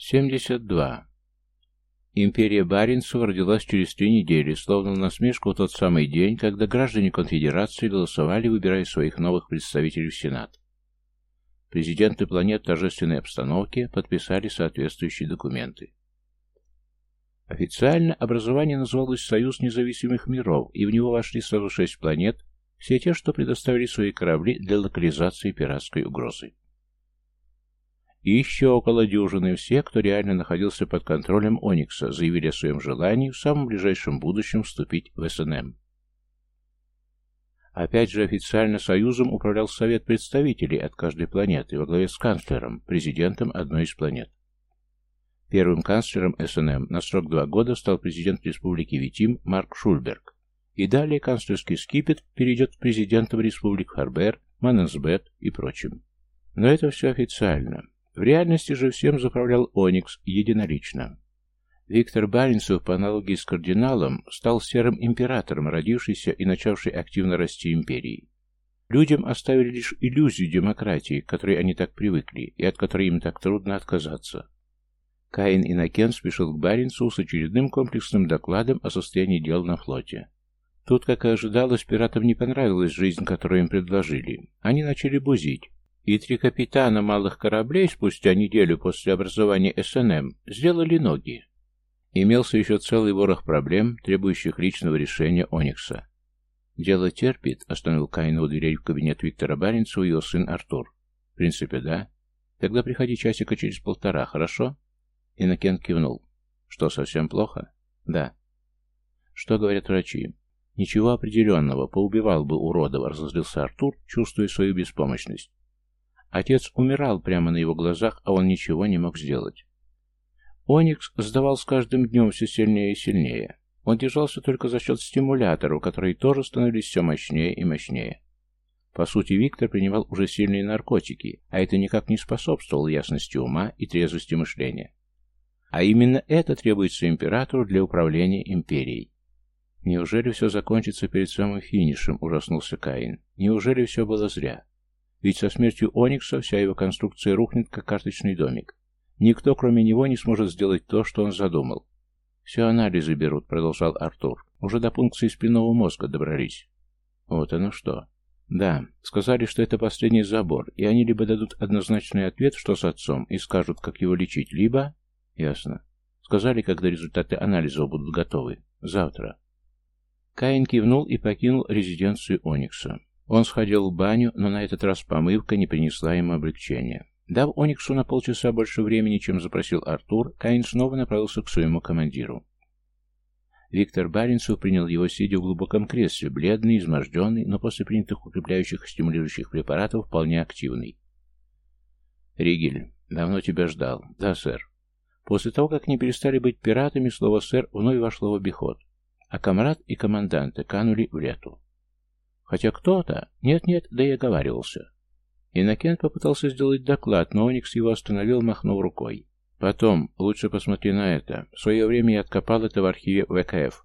72. Империя Баренцева родилась через три недели, словно на насмешку в тот самый день, когда граждане конфедерации голосовали, выбирая своих новых представителей в Сенат. Президенты планет в торжественной обстановке подписали соответствующие документы. Официально образование называлось Союз независимых миров, и в него вошли сразу шесть планет, все те, что предоставили свои корабли для локализации пиратской угрозы и еще около дюжины все, кто реально находился под контролем Оникса, заявили о своем желании в самом ближайшем будущем вступить в СНМ. Опять же, официально Союзом управлял Совет представителей от каждой планеты во главе с канцлером, президентом одной из планет. Первым канцлером СНМ на срок два года стал президент Республики Витим Марк Шульберг, и далее канцлерский скипет перейдет к президентам республик Харбер, Маннесбет и прочим. Но это все официально. В реальности же всем заправлял Оникс единолично. Виктор Баренцев, по аналогии с кардиналом, стал серым императором, родившейся и начавшей активно расти империей. Людям оставили лишь иллюзию демократии, к которой они так привыкли, и от которой им так трудно отказаться. Каин Иннокен спешил к Баренцеву с очередным комплексным докладом о состоянии дел на флоте. Тут, как и ожидалось, пиратам не понравилась жизнь, которую им предложили. Они начали бузить, и три капитана малых кораблей спустя неделю после образования СНМ сделали ноги. Имелся еще целый ворох проблем, требующих личного решения Оникса. «Дело терпит», — остановил Каина у дверей в кабинет Виктора Баренцева и его сын Артур. «В принципе, да. Тогда приходи часика через полтора, хорошо?» Иннокен кивнул. «Что, совсем плохо?» «Да». «Что говорят врачи?» «Ничего определенного, поубивал бы уродов», — разозлился Артур, чувствуя свою беспомощность. Отец умирал прямо на его глазах, а он ничего не мог сделать. Оникс сдавал с каждым днем все сильнее и сильнее. Он держался только за счет стимуляторов, которые тоже становились все мощнее и мощнее. По сути, Виктор принимал уже сильные наркотики, а это никак не способствовало ясности ума и трезвости мышления. А именно это требуется императору для управления империей. Неужели все закончится перед самым финишем, ужаснулся Каин. Неужели все было зря? Ведь со смертью Оникса вся его конструкция рухнет, как карточный домик. Никто, кроме него, не сможет сделать то, что он задумал. «Все анализы берут», — продолжал Артур. «Уже до пункции спинного мозга добрались». «Вот оно что». «Да, сказали, что это последний забор, и они либо дадут однозначный ответ, что с отцом, и скажут, как его лечить, либо...» «Ясно. Сказали, когда результаты анализов будут готовы. Завтра». Каин кивнул и покинул резиденцию Оникса. Он сходил в баню, но на этот раз помывка не принесла ему облегчения. Дав Ониксу на полчаса больше времени, чем запросил Артур, Каин снова направился к своему командиру. Виктор Баренцев принял его, сидя в глубоком кресле, бледный, изможденный, но после принятых укрепляющих и стимулирующих препаратов вполне активный. «Ригель, давно тебя ждал. Да, сэр». После того, как не перестали быть пиратами, слово «сэр» вновь вошло в обиход, а комрад и команданты канули в лету. Хотя кто-то... Нет-нет, да и оговаривался. Иннокент попытался сделать доклад, но Оникс его остановил, махнув рукой. Потом, лучше посмотри на это. В свое время я откопал это в архиве ВКФ.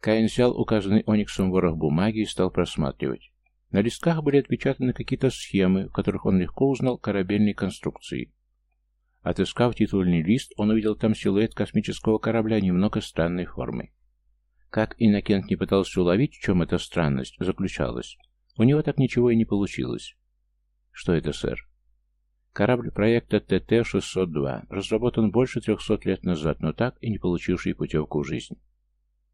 Каин взял указанный Ониксом ворох бумаги и стал просматривать. На листках были отпечатаны какие-то схемы, в которых он легко узнал корабельные конструкции. Отыскав титульный лист, он увидел там силуэт космического корабля немного странной формы. Как Иннокент не пытался уловить, в чем эта странность заключалась, у него так ничего и не получилось. Что это, сэр? Корабль проекта ТТ-602, разработан больше трехсот лет назад, но так и не получивший путевку в жизнь.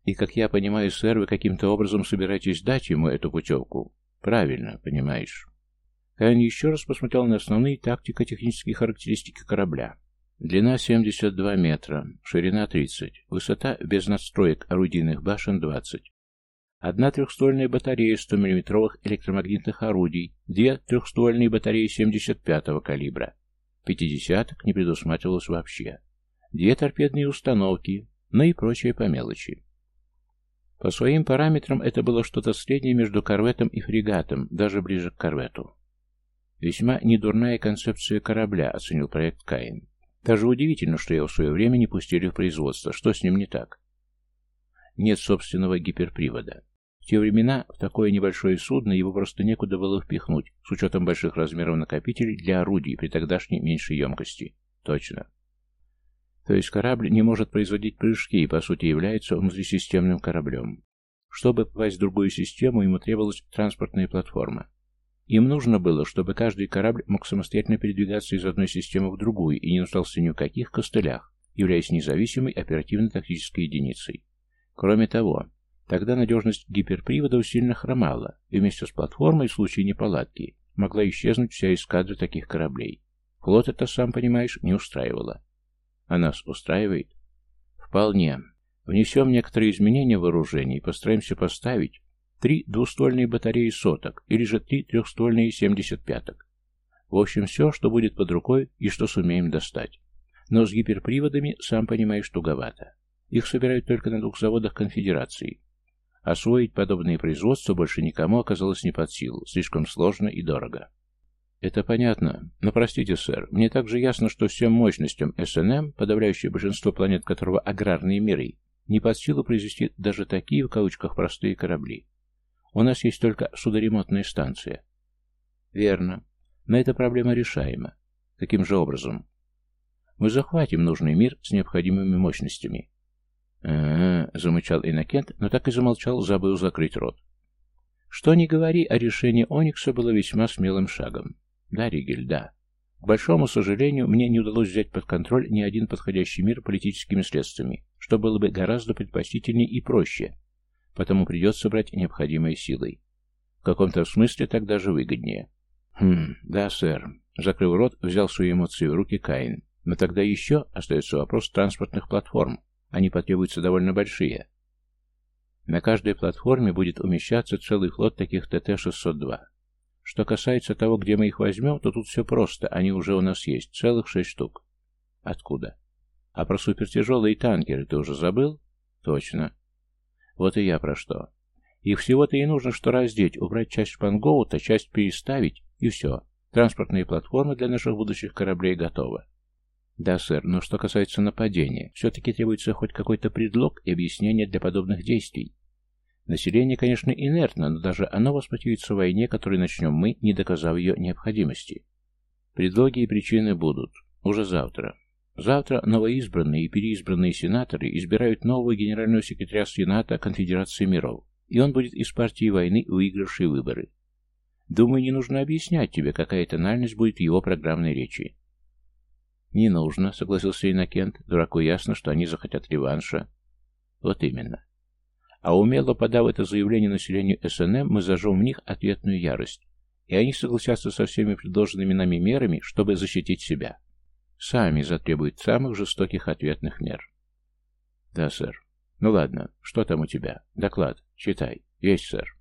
И, как я понимаю, сэр, вы каким-то образом собираетесь дать ему эту путевку? Правильно, понимаешь. Каин еще раз посмотрел на основные тактико-технические характеристики корабля. Длина 72 метра, ширина 30, высота без надстроек орудийных башен 20. Одна трехствольная батарея 100 мм электромагнитных орудий, две трехствольные батареи 75-го калибра. Пятидесяток не предусматривалось вообще. Две торпедные установки, ну и прочее по мелочи. По своим параметрам это было что-то среднее между корветом и фрегатом, даже ближе к корвету. Весьма недурная концепция корабля, оценил проект Каин. Даже удивительно, что его в свое время не пустили в производство. Что с ним не так? Нет собственного гиперпривода. В те времена в такое небольшое судно его просто некуда было впихнуть, с учетом больших размеров накопителей для орудий при тогдашней меньшей емкости. Точно. То есть корабль не может производить прыжки и, по сути, является внутрисистемным кораблем. Чтобы попасть в другую систему, ему требовалась транспортная платформа. Им нужно было, чтобы каждый корабль мог самостоятельно передвигаться из одной системы в другую и не нуждался ни в каких костылях, являясь независимой оперативно-тактической единицей. Кроме того, тогда надежность гиперпривода сильно хромала, и вместе с платформой в случае неполадки могла исчезнуть вся эскадра таких кораблей. Флот это, сам понимаешь, не устраивало. А нас устраивает? Вполне. Внесем некоторые изменения в вооружении и постараемся поставить три двуствольные батареи соток или же три трехствольные семьдесят пяток. В общем, все, что будет под рукой и что сумеем достать. Но с гиперприводами, сам понимаешь, туговато. Их собирают только на двух заводах конфедерации. Освоить подобные производства больше никому оказалось не под силу, слишком сложно и дорого. Это понятно, но простите, сэр, мне также ясно, что всем мощностям СНМ, подавляющее большинство планет которого аграрные миры, не под силу произвести даже такие, в кавычках, простые корабли. У нас есть только судоремонтная станция. Верно. Но эта проблема решаема. Каким же образом? Мы захватим нужный мир с необходимыми мощностями. «А-а-а», замычал Иннокент, но так и замолчал, забыл закрыть рот. Что ни говори, а решение Оникса было весьма смелым шагом. Да, Ригель, да. К большому сожалению, мне не удалось взять под контроль ни один подходящий мир политическими средствами, что было бы гораздо предпочтительнее и проще, потому придется брать необходимой силой. В каком-то смысле так даже выгоднее. Хм, да, сэр. Закрыв рот, взял свои эмоции в руки Каин. Но тогда еще остается вопрос транспортных платформ. Они потребуются довольно большие. На каждой платформе будет умещаться целый флот таких ТТ-602. Что касается того, где мы их возьмем, то тут все просто, они уже у нас есть, целых шесть штук. Откуда? А про супертяжелые танкеры ты уже забыл? Точно. Вот и я про что. Их всего-то и нужно что раздеть, убрать часть шпангоута, часть переставить, и все. Транспортные платформы для наших будущих кораблей готовы. Да, сэр, но что касается нападения, все-таки требуется хоть какой-то предлог и объяснение для подобных действий. Население, конечно, инертно, но даже оно воспротивится войне, которую начнем мы, не доказав ее необходимости. Предлоги и причины будут. Уже завтра. Завтра новоизбранные и переизбранные сенаторы избирают нового генерального секретаря Сената Конфедерации миров, и он будет из партии войны, выигравшей выборы. Думаю, не нужно объяснять тебе, какая тональность будет в его программной речи. «Не нужно», — согласился Иннокент. «Дураку ясно, что они захотят реванша». «Вот именно. А умело подав это заявление населению СНМ, мы зажжем в них ответную ярость, и они согласятся со всеми предложенными нами мерами, чтобы защитить себя. Сами затребуют самых жестоких ответных мер. Да, сэр. Ну ладно, что там у тебя? Доклад. Читай. Есть, сэр.